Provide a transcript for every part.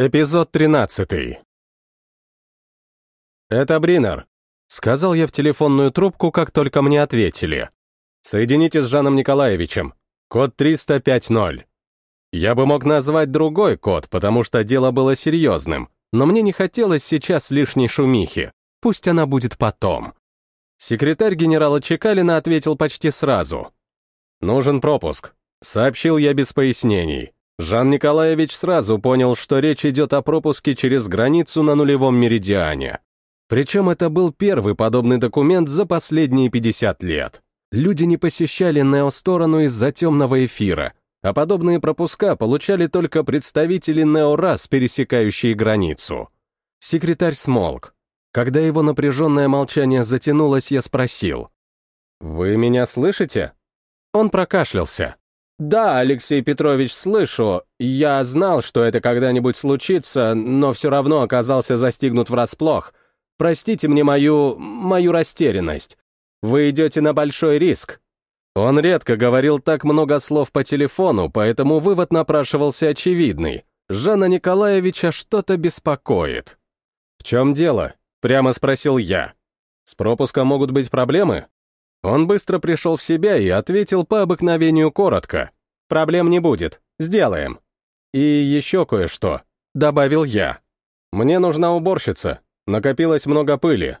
Эпизод 13. «Это Бринер», — сказал я в телефонную трубку, как только мне ответили. «Соедините с Жаном Николаевичем. Код 305.0». Я бы мог назвать другой код, потому что дело было серьезным, но мне не хотелось сейчас лишней шумихи. Пусть она будет потом. Секретарь генерала Чекалина ответил почти сразу. «Нужен пропуск», — сообщил я без пояснений. Жан Николаевич сразу понял, что речь идет о пропуске через границу на нулевом меридиане. Причем это был первый подобный документ за последние 50 лет. Люди не посещали Нео-сторону из-за темного эфира, а подобные пропуска получали только представители Нео-рас, пересекающие границу. Секретарь смолк. Когда его напряженное молчание затянулось, я спросил. «Вы меня слышите?» Он прокашлялся. «Да, Алексей Петрович, слышу. Я знал, что это когда-нибудь случится, но все равно оказался застигнут врасплох. Простите мне мою... мою растерянность. Вы идете на большой риск». Он редко говорил так много слов по телефону, поэтому вывод напрашивался очевидный. Жанна Николаевича что-то беспокоит. «В чем дело?» — прямо спросил я. «С пропуском могут быть проблемы?» Он быстро пришел в себя и ответил по обыкновению коротко. «Проблем не будет. Сделаем». «И еще кое-что», — добавил я. «Мне нужна уборщица. Накопилось много пыли».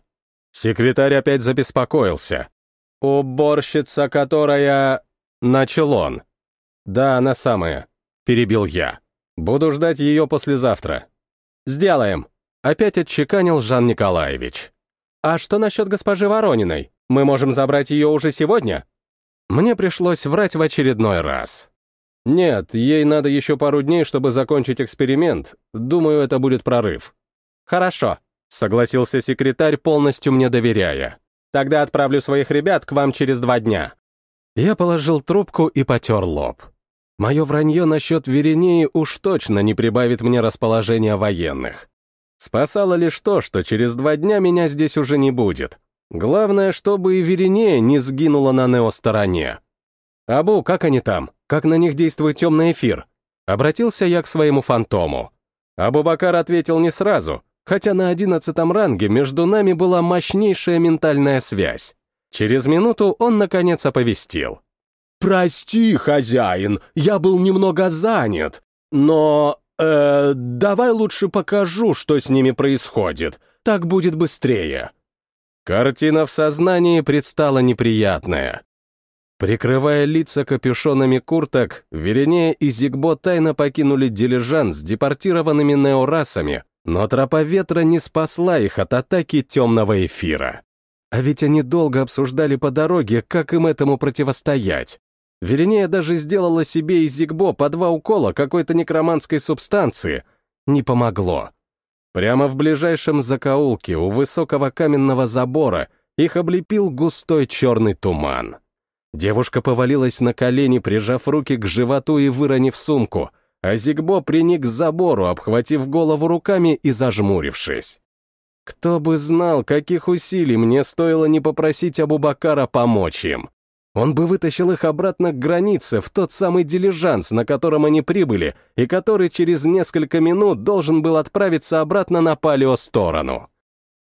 Секретарь опять забеспокоился. «Уборщица, которая...» — начал он. «Да, она самая», — перебил я. «Буду ждать ее послезавтра». «Сделаем», — опять отчеканил Жан Николаевич. «А что насчет госпожи Ворониной? Мы можем забрать ее уже сегодня?» Мне пришлось врать в очередной раз. «Нет, ей надо еще пару дней, чтобы закончить эксперимент. Думаю, это будет прорыв». «Хорошо», — согласился секретарь, полностью мне доверяя. «Тогда отправлю своих ребят к вам через два дня». Я положил трубку и потер лоб. Мое вранье насчет Веренеи уж точно не прибавит мне расположения военных. Спасало лишь то, что через два дня меня здесь уже не будет. Главное, чтобы и Веринея не сгинула на Нео-стороне. «Абу, как они там? Как на них действует темный эфир?» Обратился я к своему фантому. Абу-Бакар ответил не сразу, хотя на одиннадцатом ранге между нами была мощнейшая ментальная связь. Через минуту он, наконец, оповестил. «Прости, хозяин, я был немного занят, но... Э, давай лучше покажу, что с ними происходит, так будет быстрее». Картина в сознании предстала неприятная. Прикрывая лица капюшонами курток, Веренея и Зигбо тайно покинули дилижанс с депортированными неорасами, но тропа ветра не спасла их от атаки темного эфира. А ведь они долго обсуждали по дороге, как им этому противостоять. Веренея даже сделала себе и Зигбо по два укола какой-то некроманской субстанции. Не помогло. Прямо в ближайшем закоулке у высокого каменного забора их облепил густой черный туман. Девушка повалилась на колени, прижав руки к животу и выронив сумку, а Зигбо приник к забору, обхватив голову руками и зажмурившись. Кто бы знал, каких усилий мне стоило не попросить Абубакара помочь им. Он бы вытащил их обратно к границе, в тот самый дилижанс, на котором они прибыли, и который через несколько минут должен был отправиться обратно на палео-сторону.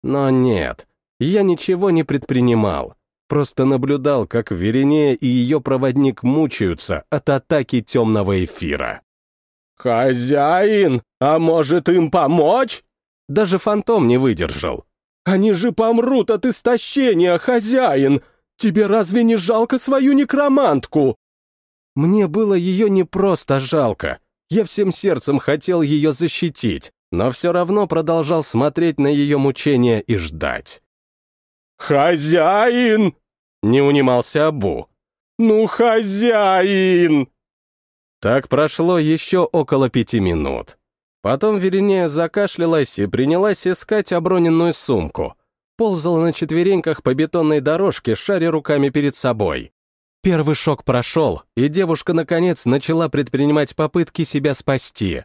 Но нет, я ничего не предпринимал. Просто наблюдал, как Веринея и ее проводник мучаются от атаки темного эфира. «Хозяин, а может им помочь?» Даже фантом не выдержал. «Они же помрут от истощения, хозяин! Тебе разве не жалко свою некромантку?» Мне было ее не просто жалко. Я всем сердцем хотел ее защитить, но все равно продолжал смотреть на ее мучения и ждать. «Хозяин!» — не унимался Абу. «Ну, хозяин!» Так прошло еще около пяти минут. Потом Веринея закашлялась и принялась искать оброненную сумку — ползала на четвереньках по бетонной дорожке, шаря руками перед собой. Первый шок прошел, и девушка, наконец, начала предпринимать попытки себя спасти.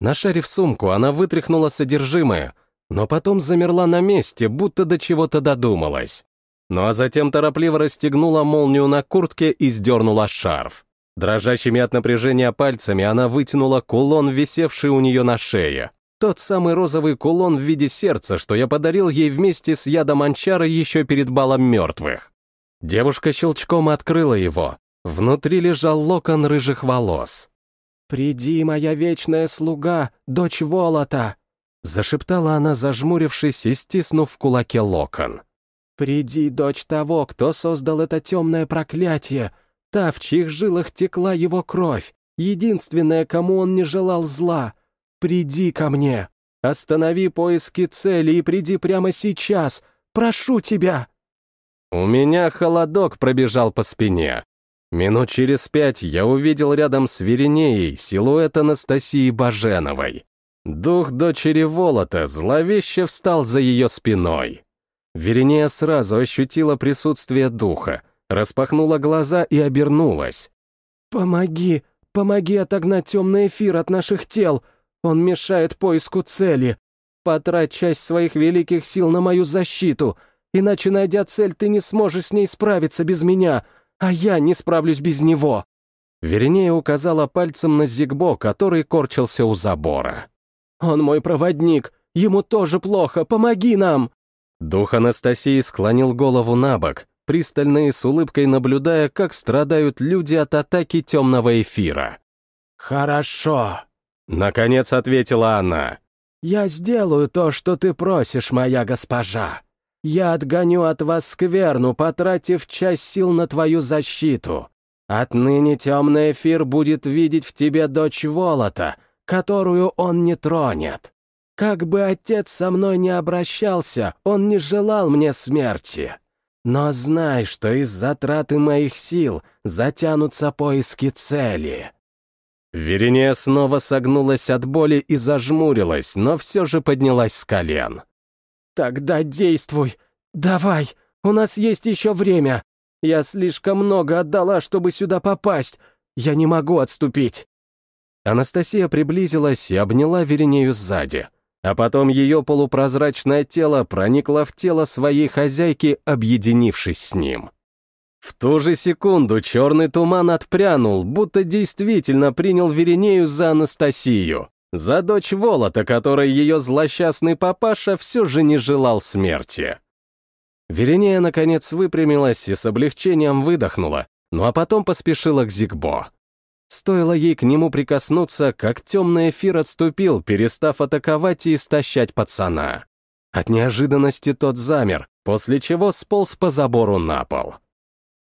Нашарив сумку, она вытряхнула содержимое, но потом замерла на месте, будто до чего-то додумалась. Ну а затем торопливо расстегнула молнию на куртке и сдернула шарф. Дрожащими от напряжения пальцами она вытянула кулон, висевший у нее на шее, Тот самый розовый кулон в виде сердца, что я подарил ей вместе с ядом анчара еще перед балом мертвых. Девушка щелчком открыла его. Внутри лежал локон рыжих волос. «Приди, моя вечная слуга, дочь Волота!» Зашептала она, зажмурившись и стиснув в кулаке локон. «Приди, дочь того, кто создал это темное проклятие, та, в чьих жилах текла его кровь, единственная, кому он не желал зла. Приди ко мне, останови поиски цели и приди прямо сейчас, прошу тебя!» У меня холодок пробежал по спине. Минут через пять я увидел рядом с Веринеей силуэт Анастасии Баженовой. Дух дочери Волота зловеще встал за ее спиной. Веринея сразу ощутила присутствие духа, распахнула глаза и обернулась. «Помоги, помоги отогнать темный эфир от наших тел. Он мешает поиску цели. Потрать часть своих великих сил на мою защиту, иначе, найдя цель, ты не сможешь с ней справиться без меня, а я не справлюсь без него». Вернее, указала пальцем на Зигбо, который корчился у забора. «Он мой проводник, ему тоже плохо, помоги нам!» Дух Анастасии склонил голову на бок, пристально и с улыбкой наблюдая, как страдают люди от атаки темного эфира. «Хорошо», — наконец ответила она. «Я сделаю то, что ты просишь, моя госпожа. Я отгоню от вас скверну, потратив часть сил на твою защиту. Отныне темный эфир будет видеть в тебе дочь Волота, которую он не тронет. Как бы отец со мной не обращался, он не желал мне смерти. Но знай, что из затраты моих сил затянутся поиски цели». Верения снова согнулась от боли и зажмурилась, но все же поднялась с колен. «Тогда действуй! Давай! У нас есть еще время! Я слишком много отдала, чтобы сюда попасть! Я не могу отступить!» Анастасия приблизилась и обняла Веренею сзади, а потом ее полупрозрачное тело проникло в тело своей хозяйки, объединившись с ним. В ту же секунду черный туман отпрянул, будто действительно принял Веренею за Анастасию, за дочь Волота, которой ее злосчастный папаша все же не желал смерти. Веренея, наконец, выпрямилась и с облегчением выдохнула, ну а потом поспешила к Зигбо. Стоило ей к нему прикоснуться, как темный эфир отступил, перестав атаковать и истощать пацана. От неожиданности тот замер, после чего сполз по забору на пол.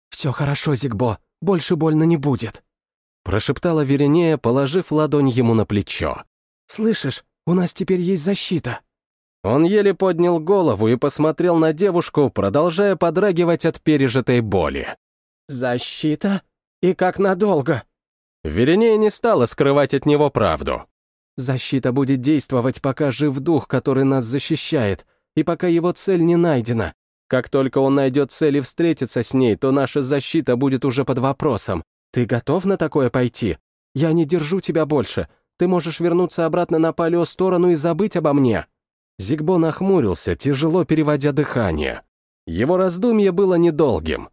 «Все хорошо, Зигбо, больше больно не будет», — прошептала Веренея, положив ладонь ему на плечо. «Слышишь, у нас теперь есть защита». Он еле поднял голову и посмотрел на девушку, продолжая подрагивать от пережитой боли. «Защита? И как надолго?» Веренея не стала скрывать от него правду. «Защита будет действовать, пока жив дух, который нас защищает, и пока его цель не найдена. Как только он найдет цель и встретится с ней, то наша защита будет уже под вопросом. Ты готов на такое пойти? Я не держу тебя больше. Ты можешь вернуться обратно на палео сторону и забыть обо мне». Зигбо нахмурился, тяжело переводя дыхание. Его раздумье было недолгим.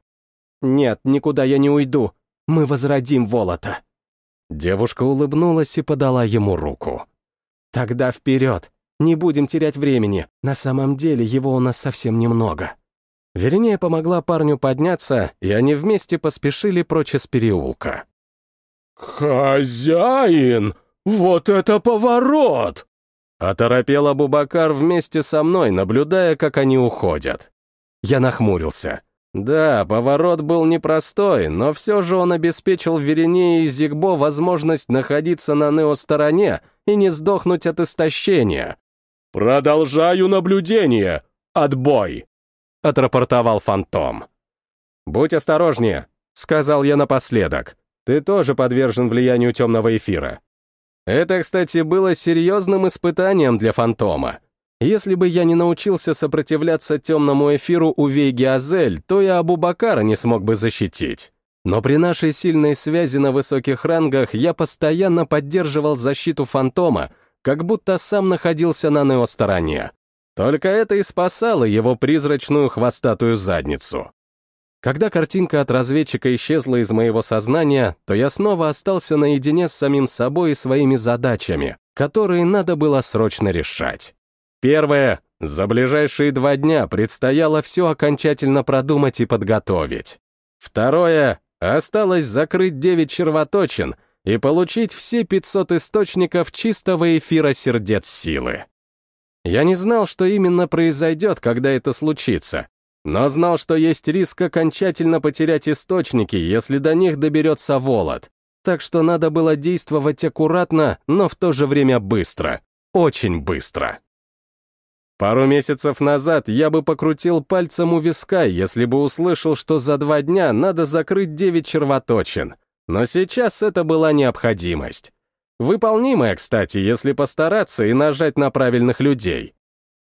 «Нет, никуда я не уйду. Мы возродим Волота». Девушка улыбнулась и подала ему руку. «Тогда вперед! Не будем терять времени. На самом деле его у нас совсем немного». Вернее, помогла парню подняться, и они вместе поспешили прочь из переулка. «Хозяин! Вот это поворот!» Оторопел Абубакар вместе со мной, наблюдая, как они уходят. Я нахмурился. Да, поворот был непростой, но все же он обеспечил Веренее и Зигбо возможность находиться на Нео-стороне и не сдохнуть от истощения. «Продолжаю наблюдение! Отбой!» — отрапортовал Фантом. «Будь осторожнее», — сказал я напоследок. «Ты тоже подвержен влиянию темного эфира». Это, кстати, было серьезным испытанием для Фантома. Если бы я не научился сопротивляться темному эфиру у Вейги Азель, то и Абу-Бакара не смог бы защитить. Но при нашей сильной связи на высоких рангах я постоянно поддерживал защиту Фантома, как будто сам находился на Нео-стороне. Только это и спасало его призрачную хвостатую задницу. Когда картинка от разведчика исчезла из моего сознания, то я снова остался наедине с самим собой и своими задачами, которые надо было срочно решать. Первое. За ближайшие два дня предстояло все окончательно продумать и подготовить. Второе. Осталось закрыть 9 червоточин и получить все 500 источников чистого эфира сердец силы. Я не знал, что именно произойдет, когда это случится, но знал, что есть риск окончательно потерять источники, если до них доберется Волод, так что надо было действовать аккуратно, но в то же время быстро. Очень быстро. Пару месяцев назад я бы покрутил пальцем у виска, если бы услышал, что за два дня надо закрыть девять червоточин. Но сейчас это была необходимость. Выполнимая, кстати, если постараться и нажать на правильных людей.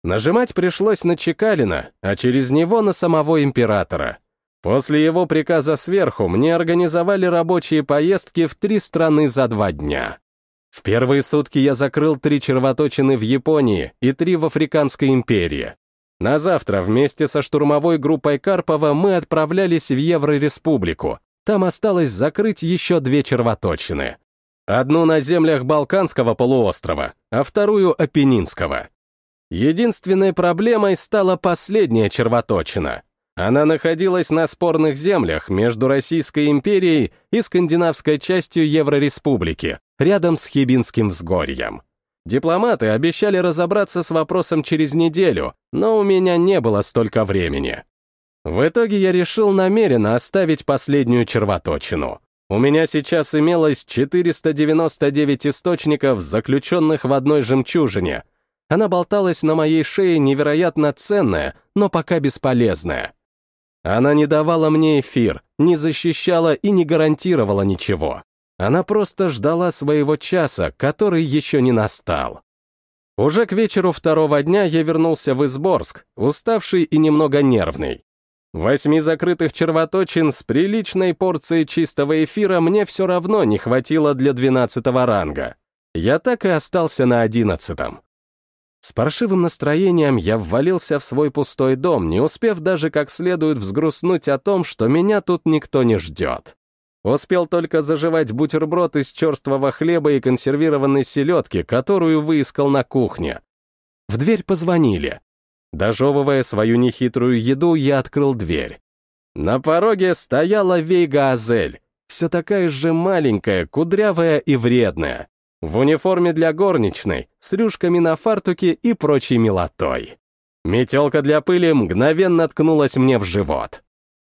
Нажимать пришлось на Чекалина, а через него на самого императора. После его приказа сверху мне организовали рабочие поездки в три страны за два дня. В первые сутки я закрыл три червоточины в Японии и три в Африканской империи. На завтра вместе со штурмовой группой Карпова мы отправлялись в Еврореспублику. Там осталось закрыть еще две червоточины. Одну на землях Балканского полуострова, а вторую — Апеннинского. Единственной проблемой стала последняя червоточина — она находилась на спорных землях между Российской империей и скандинавской частью Еврореспублики, рядом с Хибинским взгорьем. Дипломаты обещали разобраться с вопросом через неделю, но у меня не было столько времени. В итоге я решил намеренно оставить последнюю червоточину. У меня сейчас имелось 499 источников, заключенных в одной жемчужине. Она болталась на моей шее невероятно ценная, но пока бесполезная. Она не давала мне эфир, не защищала и не гарантировала ничего. Она просто ждала своего часа, который еще не настал. Уже к вечеру второго дня я вернулся в Изборск, уставший и немного нервный. Восьми закрытых червоточин с приличной порцией чистого эфира мне все равно не хватило для двенадцатого ранга. Я так и остался на одиннадцатом. С паршивым настроением я ввалился в свой пустой дом, не успев даже как следует взгрустнуть о том, что меня тут никто не ждет. Успел только заживать бутерброд из черствого хлеба и консервированной селедки, которую выискал на кухне. В дверь позвонили. Дожевывая свою нехитрую еду, я открыл дверь. На пороге стояла Вейга Азель, все такая же маленькая, кудрявая и вредная в униформе для горничной, с рюшками на фартуке и прочей милотой. Метелка для пыли мгновенно ткнулась мне в живот.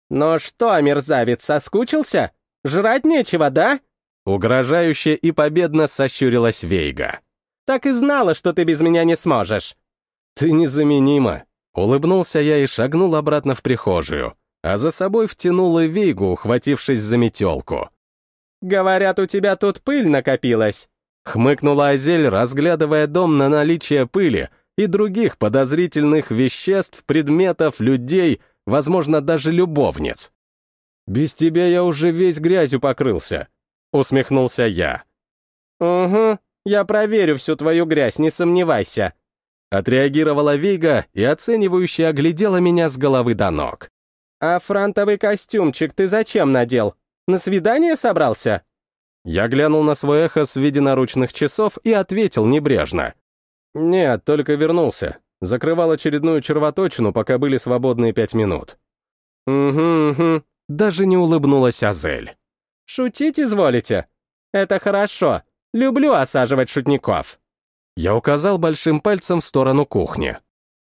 «Ну что, мерзавец, соскучился? Жрать нечего, да?» Угрожающе и победно сощурилась Вейга. «Так и знала, что ты без меня не сможешь». «Ты незаменима», — улыбнулся я и шагнул обратно в прихожую, а за собой втянул и Вейгу, ухватившись за метелку. «Говорят, у тебя тут пыль накопилась». Хмыкнула Азель, разглядывая дом на наличие пыли и других подозрительных веществ, предметов, людей, возможно, даже любовниц. «Без тебя я уже весь грязью покрылся», — усмехнулся я. «Угу, я проверю всю твою грязь, не сомневайся», — отреагировала Вейга и оценивающе оглядела меня с головы до ног. «А франтовый костюмчик ты зачем надел? На свидание собрался?» Я глянул на свой эхо в виде наручных часов и ответил небрежно. «Нет, только вернулся. Закрывал очередную червоточину, пока были свободные пять минут». «Угу, угу», даже не улыбнулась Азель. «Шутить изволите? Это хорошо. Люблю осаживать шутников». Я указал большим пальцем в сторону кухни.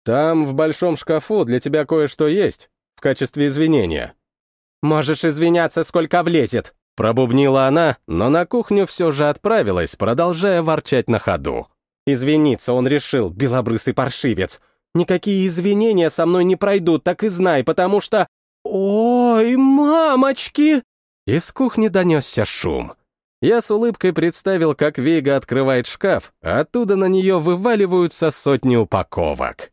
«Там, в большом шкафу, для тебя кое-что есть, в качестве извинения». «Можешь извиняться, сколько влезет», Пробубнила она, но на кухню все же отправилась, продолжая ворчать на ходу. «Извиниться он решил, белобрысый паршивец. Никакие извинения со мной не пройдут, так и знай, потому что... Ой, мамочки!» Из кухни донесся шум. Я с улыбкой представил, как Вейга открывает шкаф, а оттуда на нее вываливаются сотни упаковок.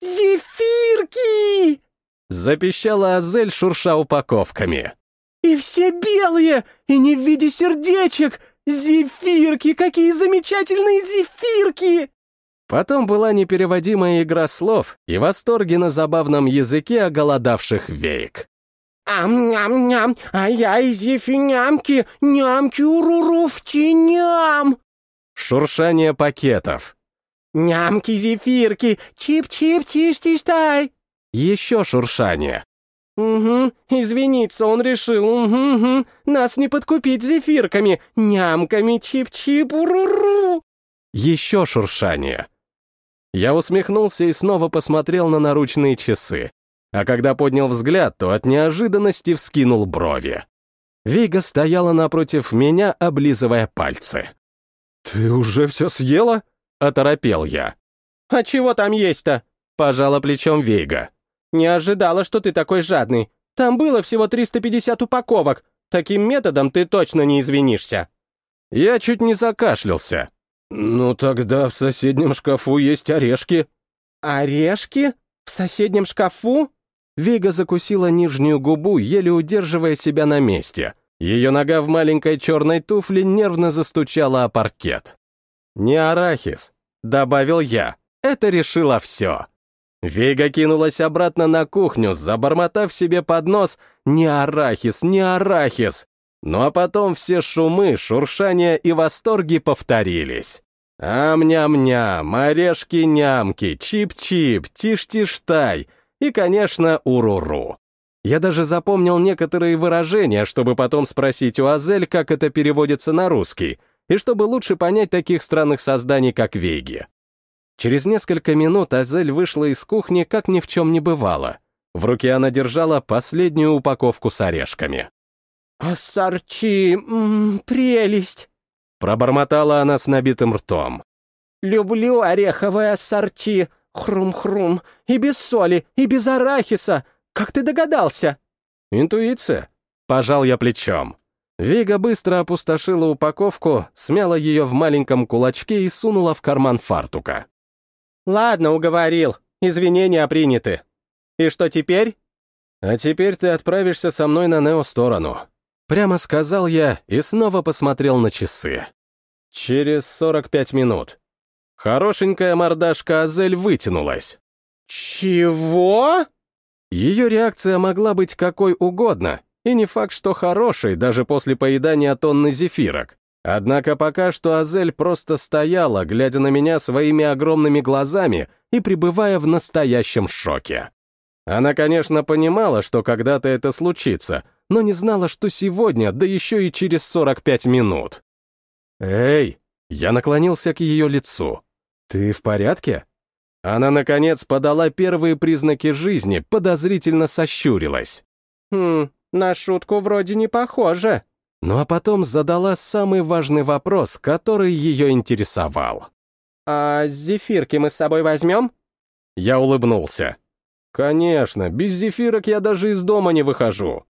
«Зефирки!» Запищала Азель, шурша упаковками. И все белые, и не в виде сердечек! Зефирки, какие замечательные зефирки!» Потом была непереводимая игра слов и восторги на забавном языке оголодавших веек. «Ам-ням-ням, а я из зефинямки, нямки уруруфти ням!» шуршание пакетов. «Нямки-зефирки! Чип-чип-тиш-тиш-тай!» Еще шуршание. «Угу, извиниться он решил, угу, угу, нас не подкупить зефирками, нямками, чип-чип, уру-ру!» Еще шуршание. Я усмехнулся и снова посмотрел на наручные часы. А когда поднял взгляд, то от неожиданности вскинул брови. Вига стояла напротив меня, облизывая пальцы. «Ты уже все съела?» — оторопел я. «А чего там есть-то?» — пожала плечом Вейга. «Не ожидала, что ты такой жадный. Там было всего 350 упаковок. Таким методом ты точно не извинишься». Я чуть не закашлялся. «Ну тогда в соседнем шкафу есть орешки». «Орешки? В соседнем шкафу?» Вига закусила нижнюю губу, еле удерживая себя на месте. Ее нога в маленькой черной туфле нервно застучала о паркет. «Не арахис», — добавил я. Это решило все. Вига кинулась обратно на кухню, забормотав себе под нос «Не арахис, не арахис!» Ну а потом все шумы, шуршания и восторги повторились. Ам-ням-ням, орешки-нямки, чип-чип, тиш-тиш-тай и, конечно, уруру. Я даже запомнил некоторые выражения, чтобы потом спросить у Азель, как это переводится на русский, и чтобы лучше понять таких странных созданий, как Веги. Через несколько минут Азель вышла из кухни, как ни в чем не бывало. В руке она держала последнюю упаковку с орешками. «Ассорти, м -м, прелесть!» Пробормотала она с набитым ртом. «Люблю ореховое ассорти, хрум-хрум, и без соли, и без арахиса. Как ты догадался?» «Интуиция». Пожал я плечом. Вига быстро опустошила упаковку, смяла ее в маленьком кулачке и сунула в карман фартука. «Ладно, уговорил. Извинения приняты. И что теперь?» «А теперь ты отправишься со мной на Нео-сторону», Прямо сказал я и снова посмотрел на часы. Через 45 минут. Хорошенькая мордашка Азель вытянулась. «Чего?» Ее реакция могла быть какой угодно, и не факт, что хорошей, даже после поедания тонны зефирок. Однако пока что Азель просто стояла, глядя на меня своими огромными глазами и пребывая в настоящем шоке. Она, конечно, понимала, что когда-то это случится — но не знала, что сегодня, да еще и через 45 минут. «Эй!» Я наклонился к ее лицу. «Ты в порядке?» Она, наконец, подала первые признаки жизни, подозрительно сощурилась. «Хм, на шутку вроде не похоже». Ну а потом задала самый важный вопрос, который ее интересовал. «А зефирки мы с собой возьмем?» Я улыбнулся. «Конечно, без зефирок я даже из дома не выхожу».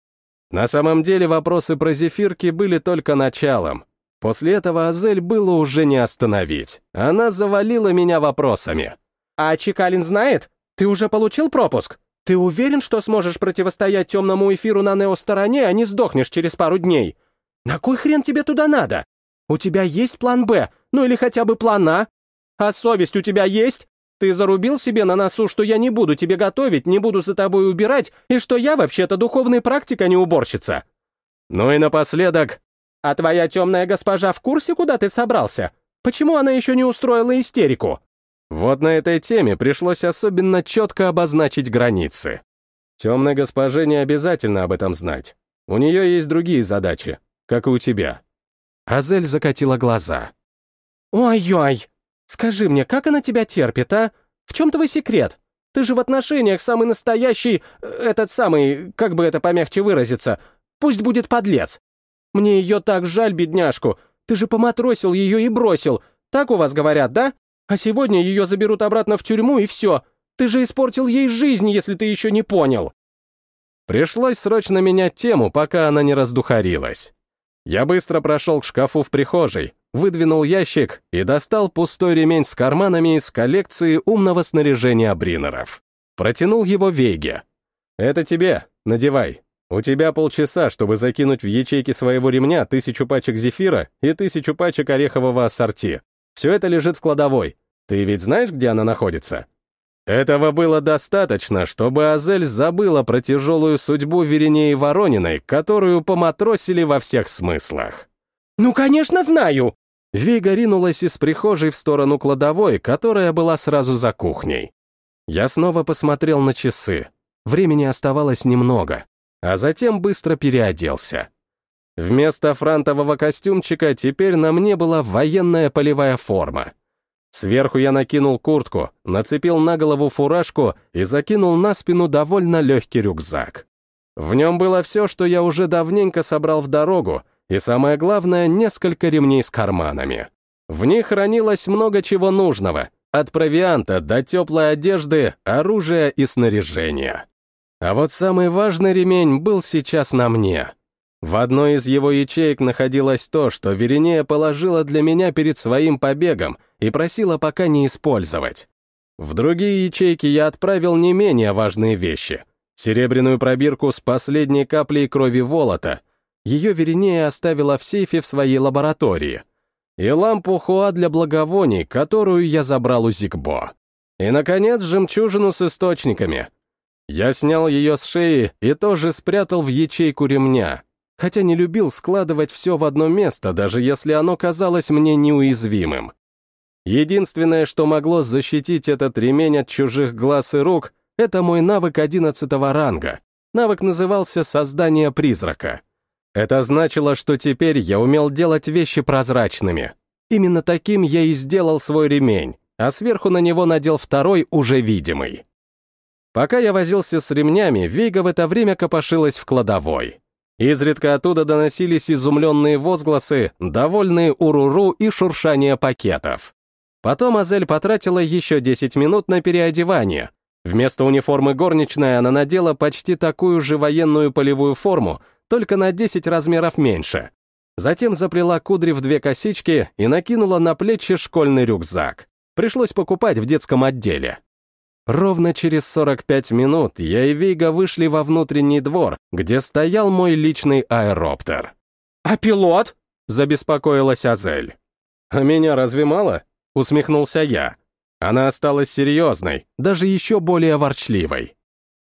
На самом деле вопросы про зефирки были только началом. После этого Азель было уже не остановить. Она завалила меня вопросами. «А Чекалин знает? Ты уже получил пропуск? Ты уверен, что сможешь противостоять темному эфиру на Нео-стороне, а не сдохнешь через пару дней? На кой хрен тебе туда надо? У тебя есть план «Б», ну или хотя бы план «А»? А совесть у тебя есть? Ты зарубил себе на носу, что я не буду тебе готовить, не буду за тобой убирать, и что я вообще-то духовный практик, а не уборщица. Ну и напоследок... А твоя темная госпожа в курсе, куда ты собрался? Почему она еще не устроила истерику? Вот на этой теме пришлось особенно четко обозначить границы. Темной госпоже не обязательно об этом знать. У нее есть другие задачи, как и у тебя. Азель закатила глаза. «Ой-ой!» Скажи мне, как она тебя терпит, а? В чем твой секрет? Ты же в отношениях самый настоящий, э, этот самый, как бы это помягче выразиться, пусть будет подлец. Мне ее так жаль, бедняжку. Ты же поматросил ее и бросил. Так у вас говорят, да? А сегодня ее заберут обратно в тюрьму, и все. Ты же испортил ей жизнь, если ты еще не понял. Пришлось срочно менять тему, пока она не раздухарилась. Я быстро прошел к шкафу в прихожей, выдвинул ящик и достал пустой ремень с карманами из коллекции умного снаряжения Бринеров. Протянул его Вейге. «Это тебе, надевай. У тебя полчаса, чтобы закинуть в ячейки своего ремня тысячу пачек зефира и тысячу пачек орехового ассорти. Все это лежит в кладовой. Ты ведь знаешь, где она находится?» Этого было достаточно, чтобы Азель забыла про тяжелую судьбу Веренеи Ворониной, которую поматросили во всех смыслах. «Ну, конечно, знаю!» Вига ринулась из прихожей в сторону кладовой, которая была сразу за кухней. Я снова посмотрел на часы. Времени оставалось немного, а затем быстро переоделся. Вместо франтового костюмчика теперь на мне была военная полевая форма. Сверху я накинул куртку, нацепил на голову фуражку и закинул на спину довольно легкий рюкзак. В нем было все, что я уже давненько собрал в дорогу, и самое главное, несколько ремней с карманами. В них хранилось много чего нужного, от провианта до теплой одежды, оружия и снаряжения. А вот самый важный ремень был сейчас на мне. В одной из его ячеек находилось то, что Веринея положила для меня перед своим побегом и просила пока не использовать. В другие ячейки я отправил не менее важные вещи. Серебряную пробирку с последней каплей крови Волота. Ее Веринея оставила в сейфе в своей лаборатории. И лампу Хуа для благовоний, которую я забрал у Зигбо. И, наконец, жемчужину с источниками. Я снял ее с шеи и тоже спрятал в ячейку ремня, хотя не любил складывать все в одно место, даже если оно казалось мне неуязвимым. Единственное, что могло защитить этот ремень от чужих глаз и рук, это мой навык одиннадцатого ранга. Навык назывался «Создание призрака». Это значило, что теперь я умел делать вещи прозрачными. Именно таким я и сделал свой ремень, а сверху на него надел второй, уже видимый. Пока я возился с ремнями, Вейга в это время копошилась в кладовой. Изредка оттуда доносились изумленные возгласы, довольные уруру и шуршание пакетов. Потом Азель потратила еще 10 минут на переодевание. Вместо униформы горничная она надела почти такую же военную полевую форму, только на 10 размеров меньше. Затем заплела кудри в две косички и накинула на плечи школьный рюкзак. Пришлось покупать в детском отделе. Ровно через 45 минут я и Вейга вышли во внутренний двор, где стоял мой личный аэроптер. «А пилот?» — забеспокоилась Азель. «А меня разве мало?» — усмехнулся я. Она осталась серьезной, даже еще более ворчливой.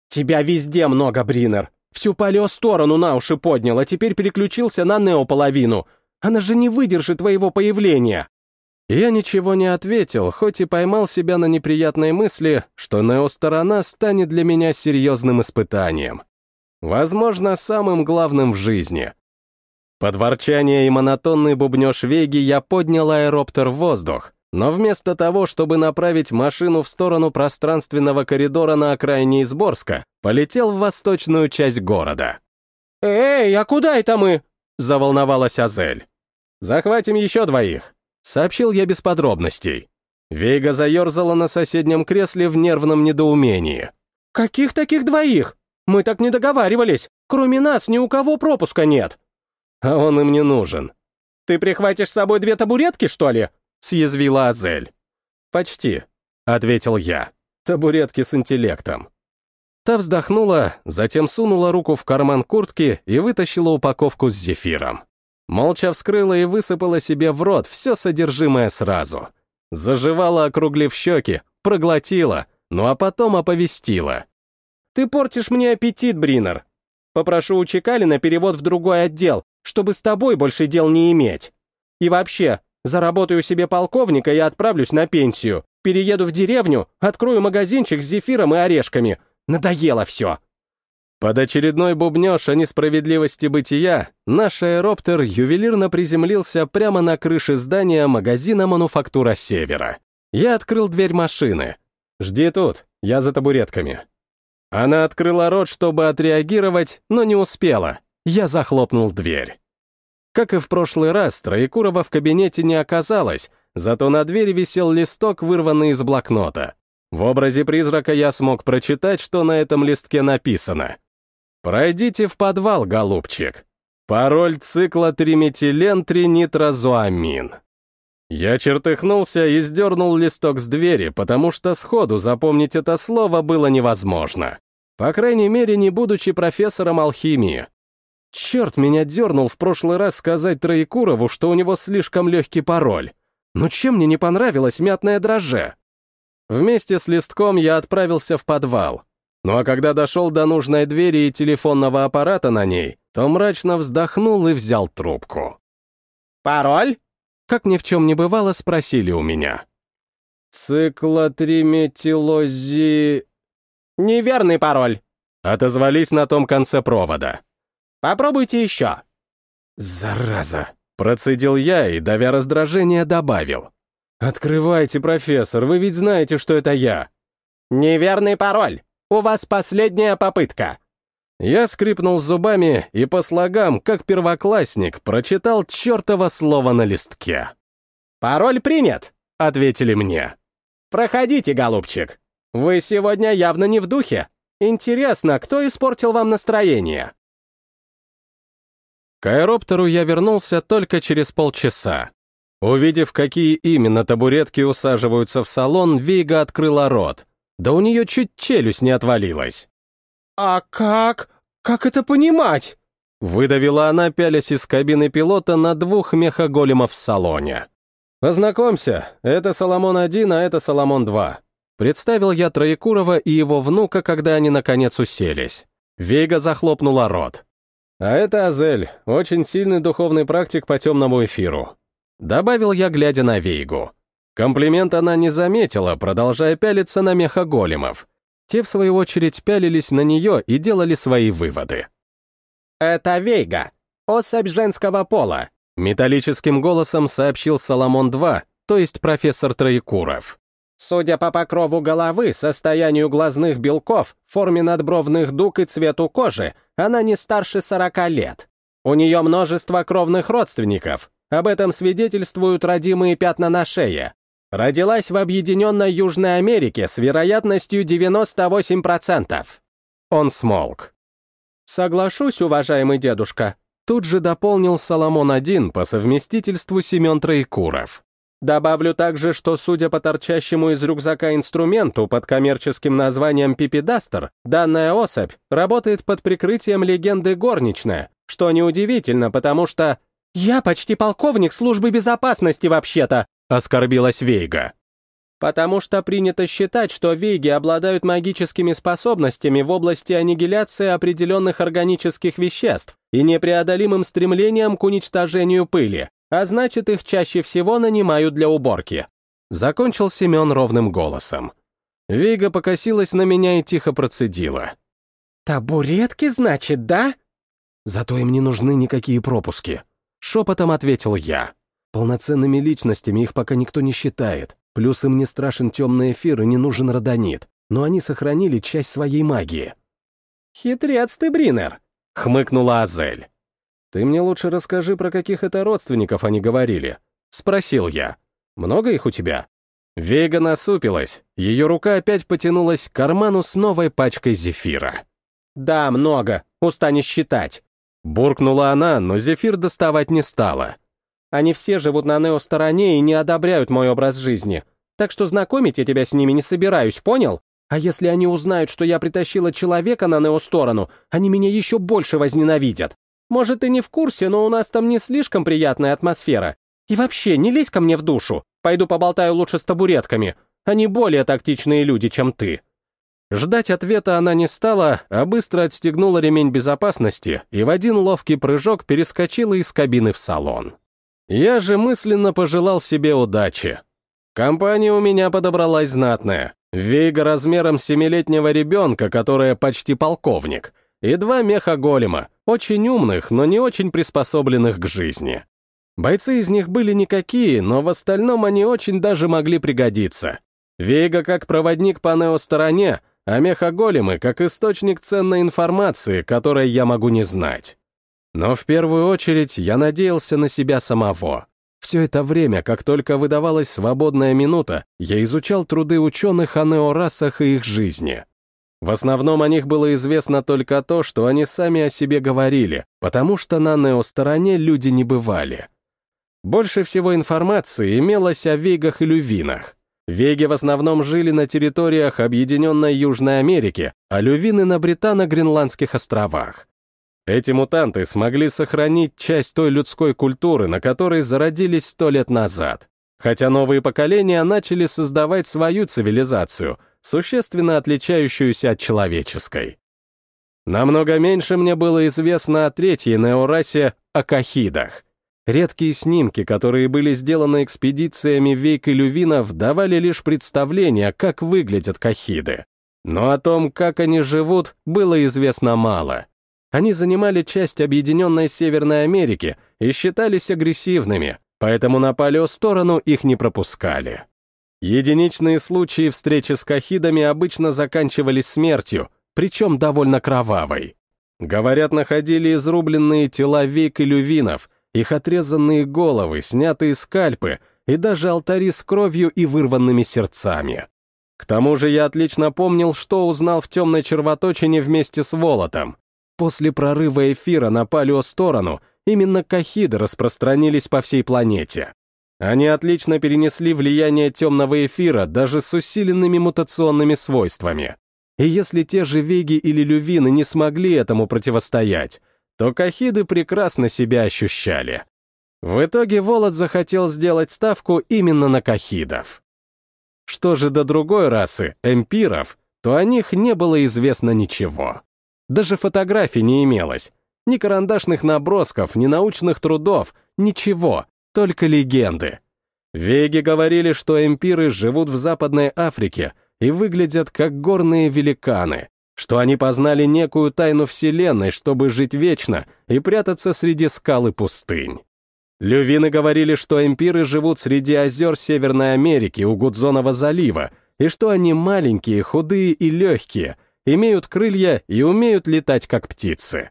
«Тебя везде много, Бринер. Всю палео-сторону на уши поднял, а теперь переключился на неополовину. Она же не выдержит твоего появления». Я ничего не ответил, хоть и поймал себя на неприятной мысли, что Нео-сторона станет для меня серьезным испытанием. Возможно, самым главным в жизни. Под ворчание и монотонный бубнёж Веги я поднял аэроптер в воздух, но вместо того, чтобы направить машину в сторону пространственного коридора на окраине Изборска, полетел в восточную часть города. «Эй, а куда это мы?» — заволновалась Азель. «Захватим еще двоих», Сообщил я без подробностей. Вейга заерзала на соседнем кресле в нервном недоумении. «Каких таких двоих? Мы так не договаривались. Кроме нас ни у кого пропуска нет». «А он им не нужен». «Ты прихватишь с собой две табуретки, что ли?» — съязвила Азель. «Почти», — ответил я. «Табуретки с интеллектом». Та вздохнула, затем сунула руку в карман куртки и вытащила упаковку с зефиром. Молча вскрыла и высыпала себе в рот все содержимое сразу. Заживала, округлив щеки, проглотила, ну а потом оповестила. «Ты портишь мне аппетит, Бринер. Попрошу у Чекалина перевод в другой отдел, чтобы с тобой больше дел не иметь. И вообще, заработаю себе полковника и отправлюсь на пенсию. Перееду в деревню, открою магазинчик с зефиром и орешками. Надоело все!» Под очередной бубнёж о несправедливости бытия наш аэроптер ювелирно приземлился прямо на крыше здания магазина «Мануфактура Севера». Я открыл дверь машины. «Жди тут, я за табуретками». Она открыла рот, чтобы отреагировать, но не успела. Я захлопнул дверь. Как и в прошлый раз, Троекурова в кабинете не оказалось, зато на двери висел листок, вырванный из блокнота. В образе призрака я смог прочитать, что на этом листке написано. Пройдите в подвал, голубчик. Пароль цикла триметилен-тринитрозуамин. Я чертыхнулся и сдернул листок с двери, потому что сходу запомнить это слово было невозможно. По крайней мере, не будучи профессором алхимии. Черт меня дернул в прошлый раз сказать Троекурову, что у него слишком легкий пароль. Но чем мне не понравилось мятное дрожже? Вместе с листком я отправился в подвал. Ну а когда дошел до нужной двери и телефонного аппарата на ней, то мрачно вздохнул и взял трубку. «Пароль?» как ни в чем не бывало, спросили у меня. «Циклотриметилози...» «Неверный пароль!» Отозвались на том конце провода. «Попробуйте еще!» «Зараза!» — процедил я и, давя раздражение, добавил. «Открывайте, профессор, вы ведь знаете, что это я». «Неверный пароль! У вас последняя попытка!» Я скрипнул зубами и по слогам, как первоклассник, прочитал чертово слово на листке. «Пароль принят!» — ответили мне. «Проходите, голубчик. Вы сегодня явно не в духе. Интересно, кто испортил вам настроение?» К аэроптеру я вернулся только через полчаса. Увидев, какие именно табуретки усаживаются в салон, Вига открыла рот. Да у нее чуть челюсть не отвалилась. «А как? Как это понимать?» Выдавила она, пялясь из кабины пилота на двух мехоголемов в салоне. «Познакомься, это Соломон-1, а это Соломон-2». Представил я Троекурова и его внука, когда они наконец уселись. Вейга захлопнула рот. «А это Азель, очень сильный духовный практик по темному эфиру. Добавил я, глядя на Вейгу. Комплимент она не заметила, продолжая пялиться на мехоголемов. Те, в свою очередь, пялились на нее и делали свои выводы. «Это Вейга, особь женского пола», — металлическим голосом сообщил Соломон-2, то есть профессор Троекуров. Судя по покрову головы, состоянию глазных белков, форме надбровных дуг и цвету кожи, она не старше 40 лет. У нее множество кровных родственников, об этом свидетельствуют родимые пятна на шее. Родилась в Объединенной Южной Америке с вероятностью 98%. Он смолк. «Соглашусь, уважаемый дедушка», тут же дополнил Соломон-1 по совместительству Семен Троекуров. Добавлю также, что, судя по торчащему из рюкзака инструменту под коммерческим названием Пипидастер, данная особь работает под прикрытием легенды горничная, что неудивительно, потому что «Я почти полковник службы безопасности вообще-то», — оскорбилась Вейга. «Потому что принято считать, что вейги обладают магическими способностями в области аннигиляции определенных органических веществ и непреодолимым стремлением к уничтожению пыли, а значит, их чаще всего нанимают для уборки». Закончил Семен ровным голосом. Вейга покосилась на меня и тихо процедила. «Табуретки, значит, да?» «Зато им не нужны никакие пропуски», Шепотом ответил я. Полноценными личностями их пока никто не считает. Плюс им не страшен темный эфир и не нужен родонит. Но они сохранили часть своей магии. «Хитрец ты, Бринер!» — хмыкнула Азель. «Ты мне лучше расскажи, про каких это родственников они говорили». Спросил я. «Много их у тебя?» Вега насупилась. Ее рука опять потянулась к карману с новой пачкой зефира. «Да, много. Устанешь считать». Буркнула она, но зефир доставать не стала. Они все живут на Нео-стороне и не одобряют мой образ жизни. Так что знакомить я тебя с ними не собираюсь, понял? А если они узнают, что я притащила человека на Нео-сторону, они меня еще больше возненавидят. Может, ты не в курсе, но у нас там не слишком приятная атмосфера. И вообще, не лезь ко мне в душу. Пойду поболтаю лучше с табуретками. Они более тактичные люди, чем ты. Ждать ответа она не стала, а быстро отстегнула ремень безопасности и в один ловкий прыжок перескочила из кабины в салон. Я же мысленно пожелал себе удачи. Компания у меня подобралась знатная. Вейга размером семилетнего ребенка, которая почти полковник, и два меха-голема, очень умных, но не очень приспособленных к жизни. Бойцы из них были никакие, но в остальном они очень даже могли пригодиться. Вейга как проводник по нео-стороне — а мехоголемы как источник ценной информации, которой я могу не знать. Но в первую очередь я надеялся на себя самого. Все это время, как только выдавалась свободная минута, я изучал труды ученых о неорасах и их жизни. В основном о них было известно только то, что они сами о себе говорили, потому что на неостороне люди не бывали. Больше всего информации имелось о вейгах и лювинах. Веги в основном жили на территориях Объединенной Южной Америки, а лювины на Британо-Гренландских островах. Эти мутанты смогли сохранить часть той людской культуры, на которой зародились сто лет назад. Хотя новые поколения начали создавать свою цивилизацию, существенно отличающуюся от человеческой. Намного меньше мне было известно о третьей неорасе — о кахидах. Редкие снимки, которые были сделаны экспедициями Вейк и Лювинов, давали лишь представление, как выглядят кахиды. Но о том, как они живут, было известно мало. Они занимали часть объединенной Северной Америки и считались агрессивными, поэтому на палео-сторону их не пропускали. Единичные случаи встречи с кахидами обычно заканчивались смертью, причем довольно кровавой. Говорят, находили изрубленные тела вейк и лювинов, их отрезанные головы, снятые скальпы и даже алтари с кровью и вырванными сердцами. К тому же я отлично помнил, что узнал в темной червоточине вместе с Волотом. После прорыва эфира на палео-сторону именно кахиды распространились по всей планете. Они отлично перенесли влияние темного эфира даже с усиленными мутационными свойствами. И если те же веги или лювины не смогли этому противостоять, то кахиды прекрасно себя ощущали. В итоге Волод захотел сделать ставку именно на кахидов. Что же до другой расы, эмпиров, то о них не было известно ничего. Даже фотографий не имелось, ни карандашных набросков, ни научных трудов, ничего, только легенды. Веги говорили, что эмпиры живут в Западной Африке и выглядят как горные великаны, что они познали некую тайну Вселенной, чтобы жить вечно и прятаться среди скал и пустынь. Лювины говорили, что эмпиры живут среди озер Северной Америки у Гудзонова залива, и что они маленькие, худые и легкие, имеют крылья и умеют летать как птицы.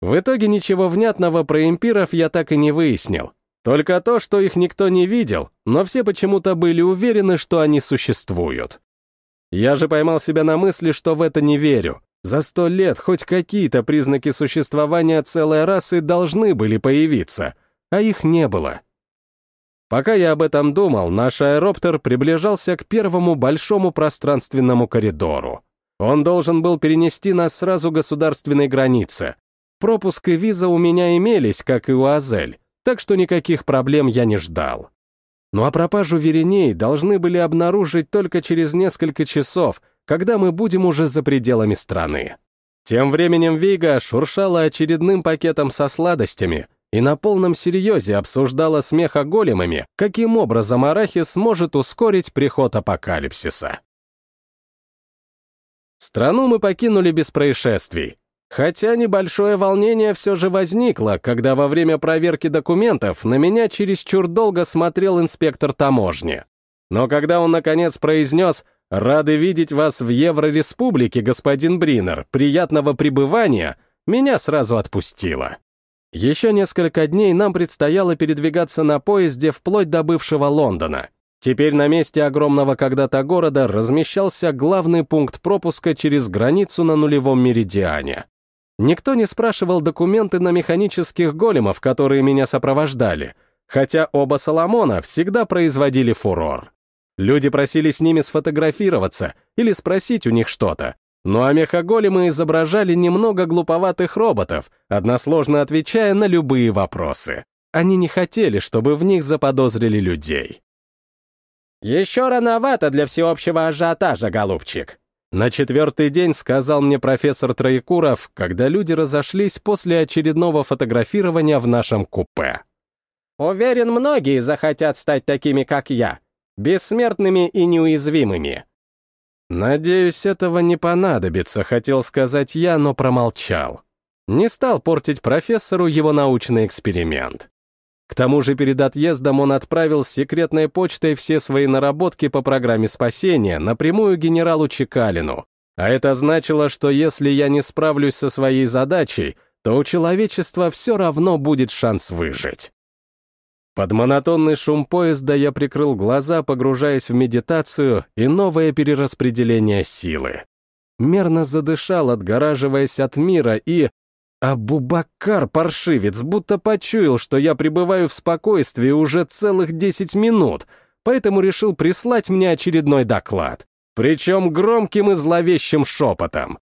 В итоге ничего внятного про эмпиров я так и не выяснил, только то, что их никто не видел, но все почему-то были уверены, что они существуют. Я же поймал себя на мысли, что в это не верю. За сто лет хоть какие-то признаки существования целой расы должны были появиться, а их не было. Пока я об этом думал, наш аэроптер приближался к первому большому пространственному коридору. Он должен был перенести нас сразу государственной границе. Пропуск и виза у меня имелись, как и у Азель, так что никаких проблем я не ждал. Ну а пропажу Вереней должны были обнаружить только через несколько часов, когда мы будем уже за пределами страны. Тем временем Вига шуршала очередным пакетом со сладостями и на полном серьезе обсуждала с мехоголемами, каким образом Арахис может ускорить приход апокалипсиса. Страну мы покинули без происшествий, Хотя небольшое волнение все же возникло, когда во время проверки документов на меня чересчур долго смотрел инспектор таможни. Но когда он наконец произнес «Рады видеть вас в Еврореспублике, господин Бринер, приятного пребывания», меня сразу отпустило. Еще несколько дней нам предстояло передвигаться на поезде вплоть до бывшего Лондона. Теперь на месте огромного когда-то города размещался главный пункт пропуска через границу на нулевом меридиане. Никто не спрашивал документы на механических големов, которые меня сопровождали, хотя оба Соломона всегда производили фурор. Люди просили с ними сфотографироваться или спросить у них что-то, ну а мехаголемы изображали немного глуповатых роботов, односложно отвечая на любые вопросы. Они не хотели, чтобы в них заподозрили людей. «Еще рановато для всеобщего ажиотажа, голубчик», на четвертый день сказал мне профессор Троекуров, когда люди разошлись после очередного фотографирования в нашем купе. «Уверен, многие захотят стать такими, как я, бессмертными и неуязвимыми». «Надеюсь, этого не понадобится», — хотел сказать я, но промолчал. Не стал портить профессору его научный эксперимент. К тому же перед отъездом он отправил с секретной почтой все свои наработки по программе спасения напрямую генералу Чекалину. А это значило, что если я не справлюсь со своей задачей, то у человечества все равно будет шанс выжить. Под монотонный шум поезда я прикрыл глаза, погружаясь в медитацию и новое перераспределение силы. Мерно задышал, отгораживаясь от мира и, а Бубакар, паршивец, будто почуял, что я пребываю в спокойствии уже целых десять минут, поэтому решил прислать мне очередной доклад. Причем громким и зловещим шепотом.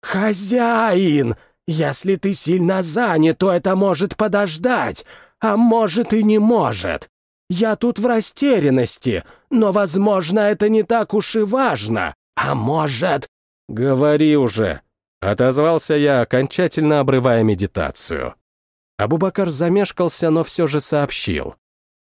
«Хозяин, если ты сильно занят, то это может подождать, а может и не может. Я тут в растерянности, но, возможно, это не так уж и важно. А может...» «Говори уже», Отозвался я, окончательно обрывая медитацию. Абубакар замешкался, но все же сообщил.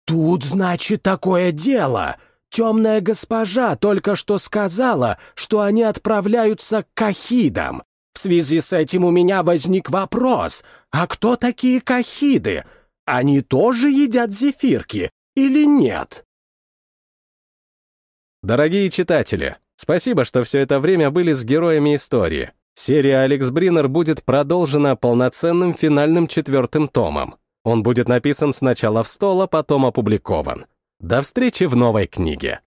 «Тут, значит, такое дело. Темная госпожа только что сказала, что они отправляются к кахидам. В связи с этим у меня возник вопрос, а кто такие кахиды? Они тоже едят зефирки или нет?» Дорогие читатели, спасибо, что все это время были с героями истории. Серия «Алекс Бринер» будет продолжена полноценным финальным четвертым томом. Он будет написан сначала в стол, а потом опубликован. До встречи в новой книге.